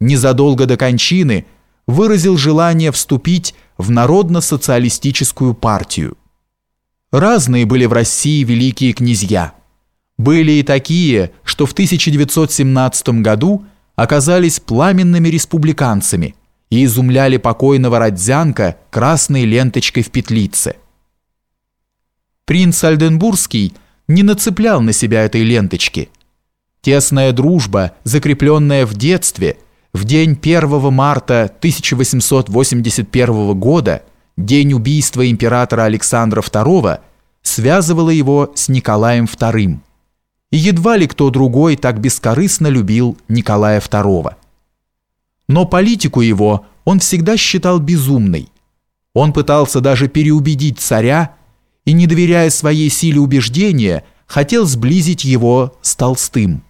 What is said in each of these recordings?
незадолго до кончины выразил желание вступить в Народно-социалистическую партию. Разные были в России великие князья. Были и такие, что в 1917 году оказались пламенными республиканцами и изумляли покойного Родзянко красной ленточкой в петлице. Принц Альденбургский не нацеплял на себя этой ленточки. Тесная дружба, закрепленная в детстве, в день 1 марта 1881 года, день убийства императора Александра II, связывала его с Николаем II. И едва ли кто другой так бескорыстно любил Николая II. Но политику его он всегда считал безумной. Он пытался даже переубедить царя и, не доверяя своей силе убеждения, хотел сблизить его с Толстым.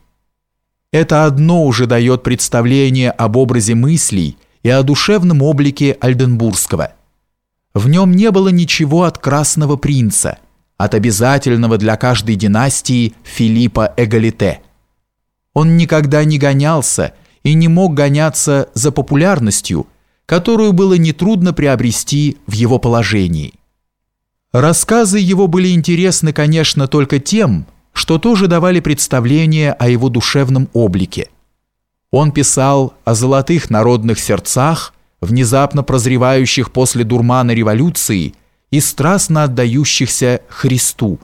Это одно уже дает представление об образе мыслей и о душевном облике Альденбургского. В нем не было ничего от Красного Принца, от обязательного для каждой династии Филиппа Эгалите. Он никогда не гонялся и не мог гоняться за популярностью, которую было нетрудно приобрести в его положении. Рассказы его были интересны, конечно, только тем, что тоже давали представление о его душевном облике. Он писал о золотых народных сердцах, внезапно прозревающих после дурмана революции и страстно отдающихся Христу,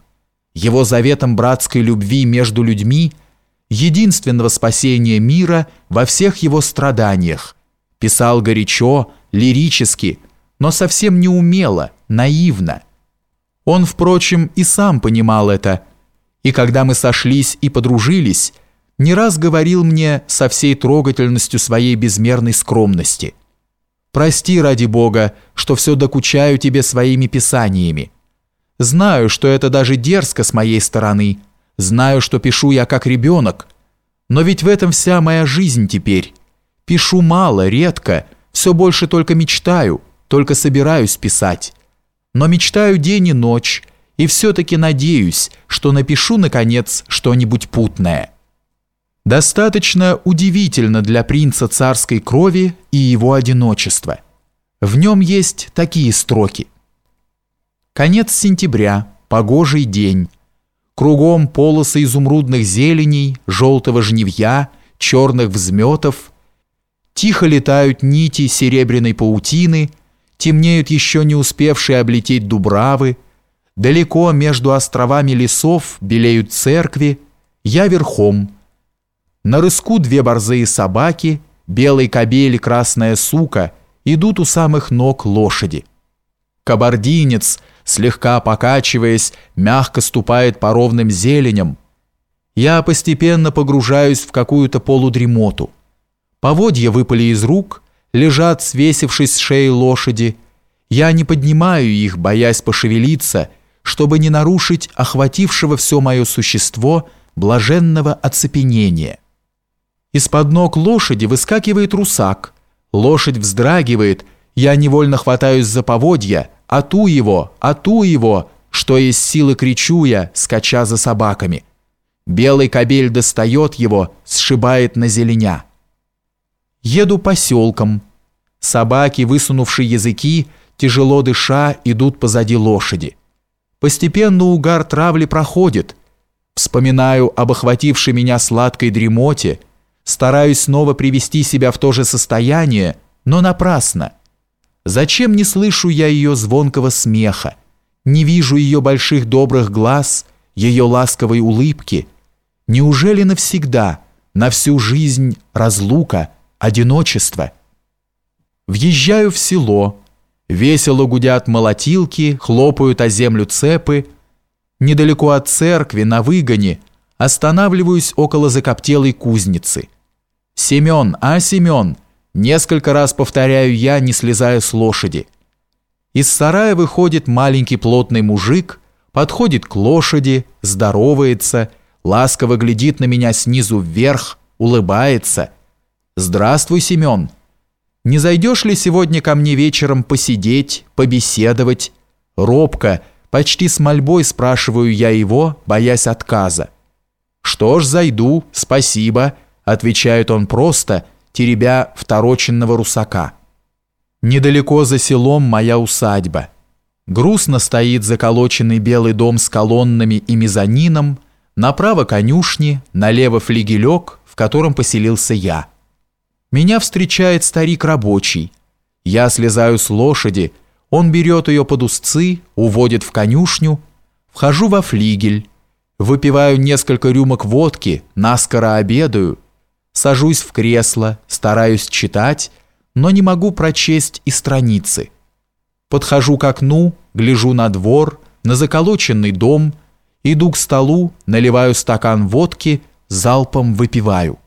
его заветом братской любви между людьми, единственного спасения мира во всех его страданиях. Писал горячо, лирически, но совсем неумело, наивно, он, впрочем, и сам понимал это, и когда мы сошлись и подружились, не раз говорил мне со всей трогательностью своей безмерной скромности. «Прости, ради Бога, что все докучаю тебе своими писаниями. Знаю, что это даже дерзко с моей стороны, знаю, что пишу я как ребенок, но ведь в этом вся моя жизнь теперь. Пишу мало, редко, все больше только мечтаю, только собираюсь писать» но мечтаю день и ночь, и все-таки надеюсь, что напишу, наконец, что-нибудь путное. Достаточно удивительно для принца царской крови и его одиночества. В нем есть такие строки. Конец сентября, погожий день. Кругом полосы изумрудных зеленей, желтого жневья, черных взметов. Тихо летают нити серебряной паутины – темнеют еще не успевшие облететь дубравы, далеко между островами лесов белеют церкви, я верхом. На рыску две борзые собаки, белый кобель и красная сука идут у самых ног лошади. Кабардинец, слегка покачиваясь, мягко ступает по ровным зеленям. Я постепенно погружаюсь в какую-то полудремоту. Поводья выпали из рук — лежат, свесившись с шеи лошади. Я не поднимаю их, боясь пошевелиться, чтобы не нарушить охватившего все мое существо блаженного оцепенения. Из-под ног лошади выскакивает русак. Лошадь вздрагивает, я невольно хватаюсь за поводья, ату его, ату его, что из силы кричу я, скача за собаками. Белый кобель достает его, сшибает на зеленя. Еду поселком. Собаки, высунувшие языки, тяжело дыша, идут позади лошади. Постепенно угар травли проходит. Вспоминаю об охватившей меня сладкой дремоте, стараюсь снова привести себя в то же состояние, но напрасно. Зачем не слышу я ее звонкого смеха, не вижу ее больших добрых глаз, ее ласковой улыбки? Неужели навсегда, на всю жизнь разлука – одиночество. Въезжаю в село. Весело гудят молотилки, хлопают о землю цепы. Недалеко от церкви, на выгоне, останавливаюсь около закоптелой кузницы. «Семен, а, Семен!» Несколько раз повторяю я, не слезая с лошади. Из сарая выходит маленький плотный мужик, подходит к лошади, здоровается, ласково глядит на меня снизу вверх, улыбается – «Здравствуй, Семен. Не зайдешь ли сегодня ко мне вечером посидеть, побеседовать?» Робко, почти с мольбой спрашиваю я его, боясь отказа. «Что ж, зайду, спасибо», отвечает он просто, теребя второченного русака. Недалеко за селом моя усадьба. Грустно стоит заколоченный белый дом с колоннами и мезонином, направо конюшни, налево флигелек, в котором поселился я. Меня встречает старик рабочий. Я слезаю с лошади, он берет ее под узцы, уводит в конюшню, вхожу во флигель, выпиваю несколько рюмок водки, наскоро обедаю, сажусь в кресло, стараюсь читать, но не могу прочесть и страницы. Подхожу к окну, гляжу на двор, на заколоченный дом, иду к столу, наливаю стакан водки, залпом выпиваю.